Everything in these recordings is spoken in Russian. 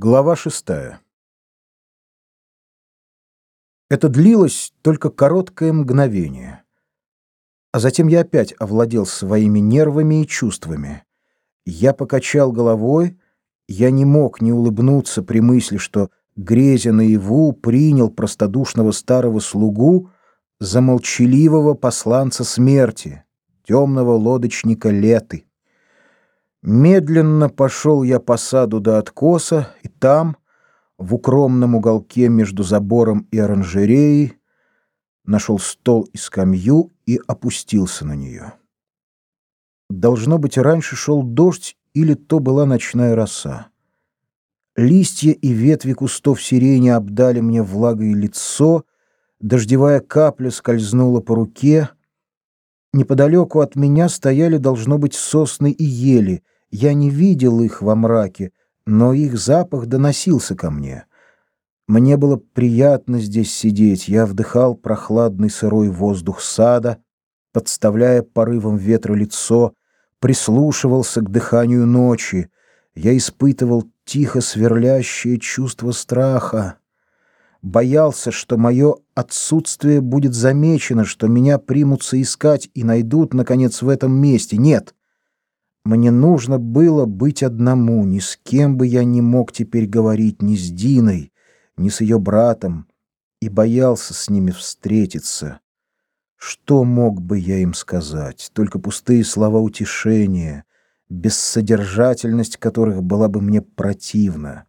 Глава шестая. Это длилось только короткое мгновение. А затем я опять овладел своими нервами и чувствами. Я покачал головой, я не мог не улыбнуться при мысли, что, грезя наяву, принял простодушного старого слугу за молчаливого посланца смерти, темного лодочника Леты. Медленно пошел я по саду до откоса, и там, в укромном уголке между забором и оранжереей, нашел стол и скамью и опустился на нее. Должно быть, раньше шел дождь или то была ночная роса. Листья и ветви кустов сирени обдали мне влагой лицо, дождевая капля скользнула по руке — Неподалеку от меня стояли, должно быть, сосны и ели. Я не видел их во мраке, но их запах доносился ко мне. Мне было приятно здесь сидеть. Я вдыхал прохладный сырой воздух сада, подставляя порывом ветра лицо, прислушивался к дыханию ночи. Я испытывал тихо сверлящее чувство страха боялся, что мое отсутствие будет замечено, что меня примутся искать и найдут, наконец, в этом месте. Нет. Мне нужно было быть одному, ни с кем бы я не мог теперь говорить, ни с Диной, ни с ее братом, и боялся с ними встретиться. Что мог бы я им сказать? Только пустые слова утешения, бессодержательность которых была бы мне противна.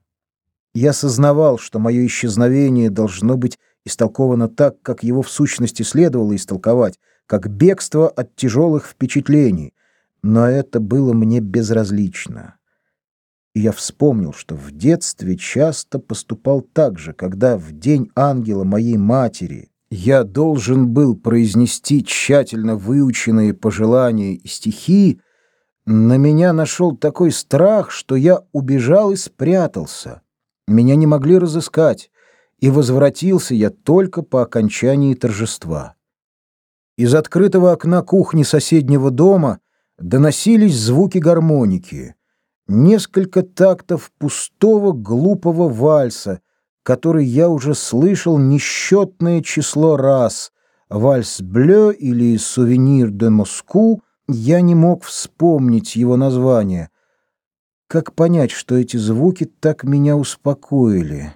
Я сознавал, что мое исчезновение должно быть истолковано так, как его в сущности следовало истолковать, как бегство от тяжелых впечатлений, но это было мне безразлично. И я вспомнил, что в детстве часто поступал так же, когда в день ангела моей матери я должен был произнести тщательно выученные пожелания и стихи, на меня нашел такой страх, что я убежал и спрятался. Меня не могли разыскать, и возвратился я только по окончании торжества. Из открытого окна кухни соседнего дома доносились звуки гармоники, несколько тактов пустого глупого вальса, который я уже слышал несчетное число раз. Вальс Блё или Сувенир де Москву, я не мог вспомнить его название — как понять, что эти звуки так меня успокоили?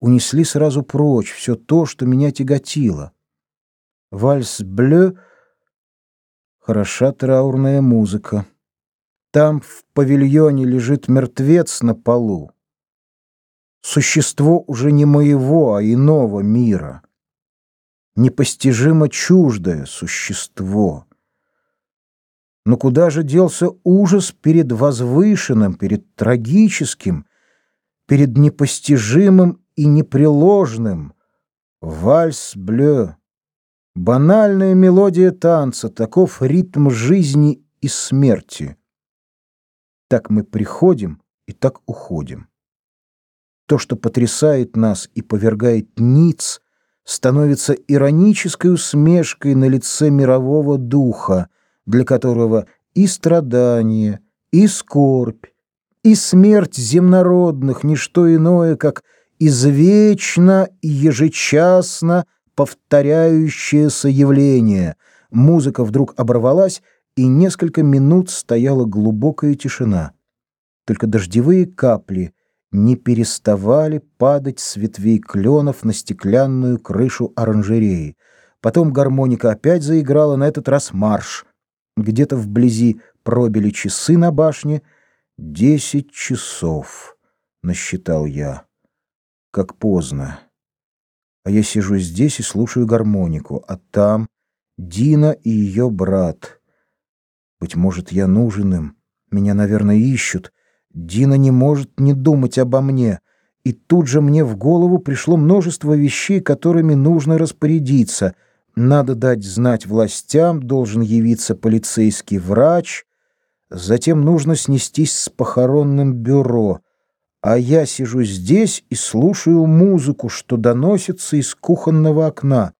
Унесли сразу прочь все то, что меня тяготило. Вальс Блё — хороша траурная музыка. Там в павильоне лежит мертвец на полу. Существо уже не моего, а иного мира. Непостижимо чуждое существо. Но куда же делся ужас перед возвышенным, перед трагическим, перед непостижимым и непреложным? Вальс блё. Банальная мелодия танца, таков ритм жизни и смерти. Так мы приходим и так уходим. То, что потрясает нас и повергает ниц, становится иронической усмешкой на лице мирового духа, для которого и страдания, и скорбь, и смерть земнородных — ничто иное, как извечно и ежечасно повторяющееся явление. Музыка вдруг оборвалась, и несколько минут стояла глубокая тишина. Только дождевые капли не переставали падать с ветвей кленов на стеклянную крышу оранжереи. Потом гармоника опять заиграла, на этот раз марш. Где-то вблизи пробили часы на башне. Десять часов, насчитал я. Как поздно. А я сижу здесь и слушаю гармонику, а там Дина и ее брат. Быть может, я нужен им. Меня, наверное, ищут. Дина не может не думать обо мне. И тут же мне в голову пришло множество вещей, которыми нужно распорядиться — надо дать знать властям, должен явиться полицейский врач, затем нужно снестись с похоронным бюро. А я сижу здесь и слушаю музыку, что доносится из кухонного окна.